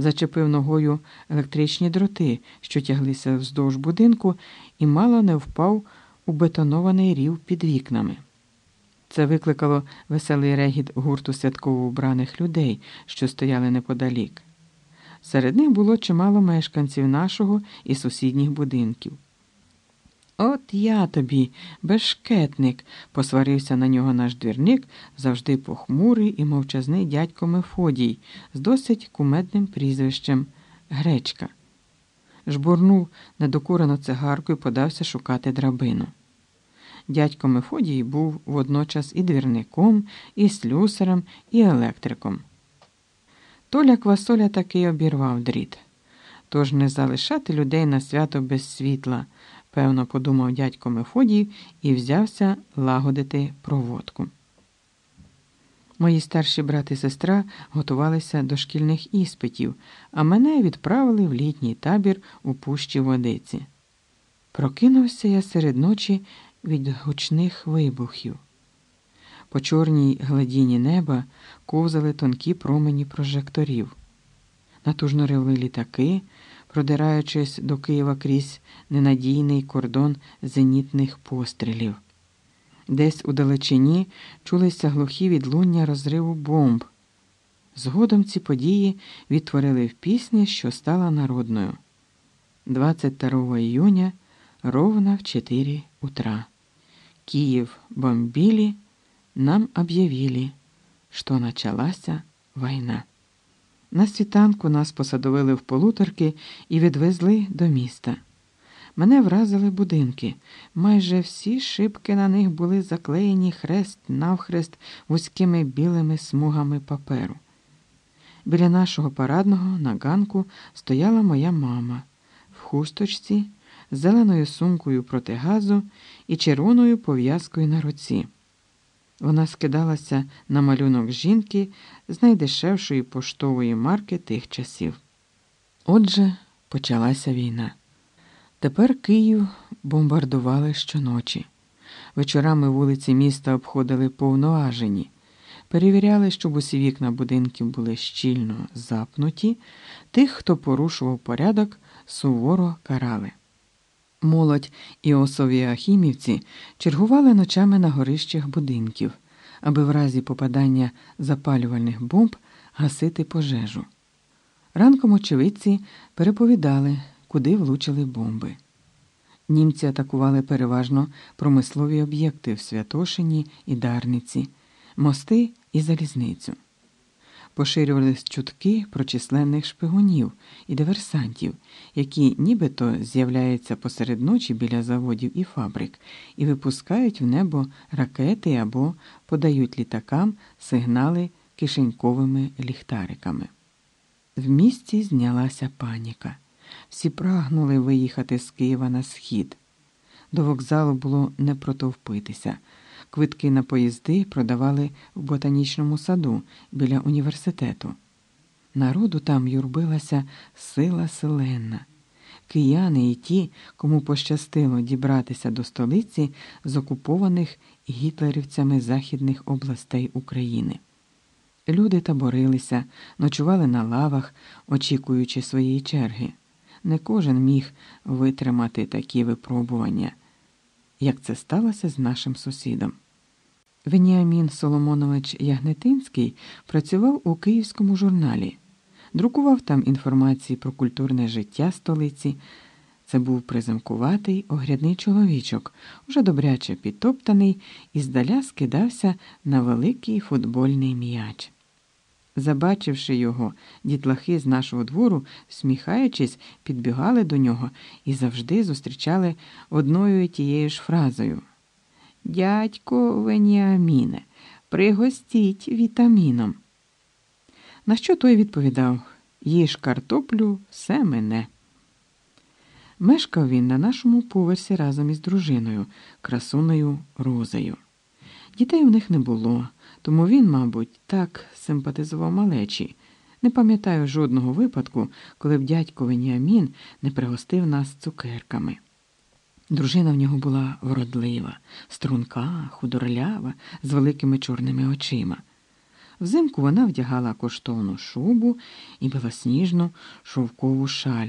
зачепив ногою електричні дроти, що тяглися вздовж будинку, і мало не впав у бетонований рів під вікнами. Це викликало веселий регіт гурту святково вбраних людей, що стояли неподалік. Серед них було чимало мешканців нашого і сусідніх будинків. От я тобі, бешкетник, посварився на нього наш двірник, завжди похмурий і мовчазний дядько Мефодій, з досить кумедним прізвищем Гречка. Жбурнув недокурену цигарку і подався шукати драбину. Дядько Мефодій був водночас і двірником, і слюсарем, і електриком. Толя Квасоля таки обірвав дріт. Тож не залишати людей на свято без світла, певно, подумав дядько Мефодій і взявся лагодити проводку. Мої старші брат і сестра готувалися до шкільних іспитів, а мене відправили в літній табір у пущі водиці. Прокинувся я серед ночі від гучних вибухів. По чорній гладіні неба ковзали тонкі промені прожекторів. Натужно ревли літаки, продираючись до Києва крізь ненадійний кордон зенітних пострілів. Десь у далечині чулися глухі відлуння розриву бомб. Згодом ці події відтворили в пісні, що стала народною. 22 июня ровно в 4 утра. Киев бомбили, нам об'явили, що началася війна. На світанку нас посадовили в полуторки і відвезли до міста. Мене вразили будинки. Майже всі шибки на них були заклеєні хрест навхрест вузькими білими смугами паперу. Біля нашого парадного на ганку стояла моя мама в хусточці, зеленою сумкою проти газу і червоною пов'язкою на руці. Вона скидалася на малюнок жінки з найдешевшої поштової марки тих часів. Отже, почалася війна. Тепер Київ бомбардували щоночі. Вечорами вулиці міста обходили повноважені, перевіряли, щоб усі вікна будинків були щільно запнуті, тих, хто порушував порядок, суворо карали. Молодь і осові Ахімівці чергували ночами на горищах будинків, аби в разі попадання запалювальних бомб гасити пожежу. Ранком очевидці переповідали, куди влучили бомби. Німці атакували переважно промислові об'єкти в Святошині і Дарниці, мости і залізницю. Поширювались чутки про численних шпигунів і диверсантів, які нібито з'являються посеред ночі біля заводів і фабрик і випускають в небо ракети або подають літакам сигнали кишеньковими ліхтариками. В місті знялася паніка. Всі прагнули виїхати з Києва на схід. До вокзалу було не протовпитися. Квитки на поїзди продавали в ботанічному саду біля університету. Народу там юрбилася сила селенна. Кияни і ті, кому пощастило дібратися до столиці з окупованих гітлерівцями західних областей України. Люди таборилися, ночували на лавах, очікуючи своєї черги. Не кожен міг витримати такі випробування як це сталося з нашим сусідом. Веніамін Соломонович Ягнетинський працював у київському журналі, друкував там інформації про культурне життя столиці. Це був приземкуватий огрядний чоловічок, уже добряче підтоптаний і здаля скидався на великий футбольний м'яч. Забачивши його, дітлахи з нашого двору, сміхаючись, підбігали до нього і завжди зустрічали одною тією ж фразою Дядько Веніаміне, пригостіть вітаміном. На що той відповідав Їж картоплю, все мене. Мешкав він на нашому поверсі разом із дружиною, красуною Розею. Дітей у них не було. Тому він, мабуть, так симпатизував малечі. Не пам'ятаю жодного випадку, коли б дядько Веніамін не пригостив нас цукерками. Дружина в нього була вродлива, струнка, худорлява, з великими чорними очима. Взимку вона вдягала коштовну шубу і білосніжну шовкову шаль,